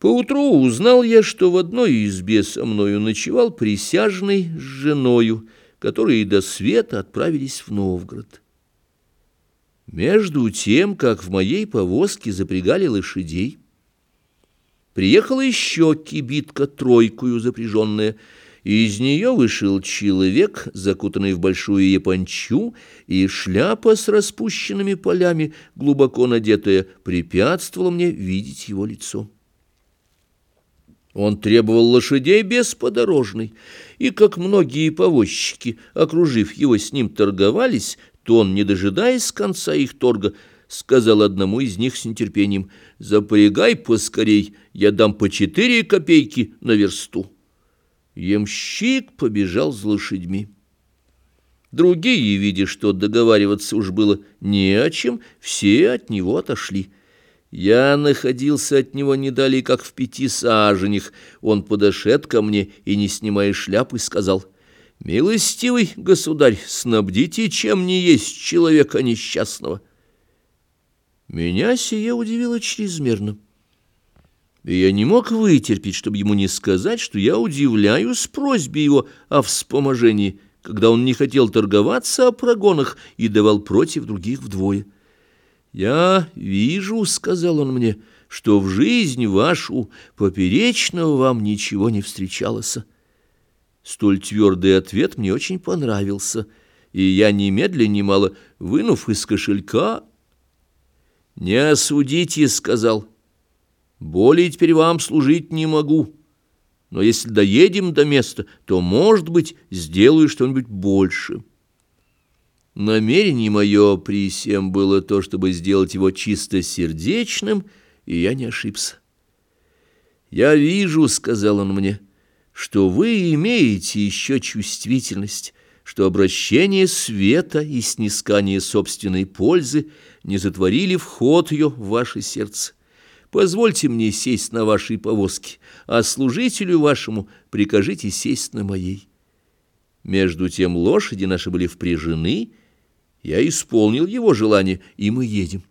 Поутру узнал я, что в одной избе со мною ночевал присяжный с женою, которые до света отправились в Новгород. Между тем, как в моей повозке запрягали лошадей, приехала еще кибитка тройкую запряженная, и из нее вышел человек, закутанный в большую япончу, и шляпа с распущенными полями, глубоко надетая, препятствовала мне видеть его лицо. Он требовал лошадей без подорожной, и, как многие повозчики, окружив его с ним, торговались, то он, не дожидаясь конца их торга, сказал одному из них с нетерпением, «Запрягай поскорей, я дам по четыре копейки на версту». Ямщик побежал с лошадьми. Другие, видя, что договариваться уж было не о чем, все от него отошли. Я находился от него не далее, как в пяти саженях. Он подошед ко мне и, не снимая шляпы, сказал, «Милостивый государь, снабдите, чем не есть человека несчастного». Меня сие удивило чрезмерно. И я не мог вытерпеть, чтобы ему не сказать, что я удивляюсь просьбе его о вспоможении, когда он не хотел торговаться о прогонах и давал против других вдвое. «Я вижу, — сказал он мне, — что в жизнь вашу поперечного вам ничего не встречалось». Столь твердый ответ мне очень понравился, и я немедленно немало, вынув из кошелька, «Не осудите, — сказал, — более теперь вам служить не могу, но если доедем до места, то, может быть, сделаю что-нибудь больше». Намерение мое при всем было то, чтобы сделать его чистосердечным, и я не ошибся. «Я вижу, — сказал он мне, — что вы имеете еще чувствительность, что обращение света и снискание собственной пользы не затворили вход ее в ваше сердце. Позвольте мне сесть на вашей повозке, а служителю вашему прикажите сесть на моей». Между тем лошади наши были впряжены, — я исполнил его желание, и мы едем.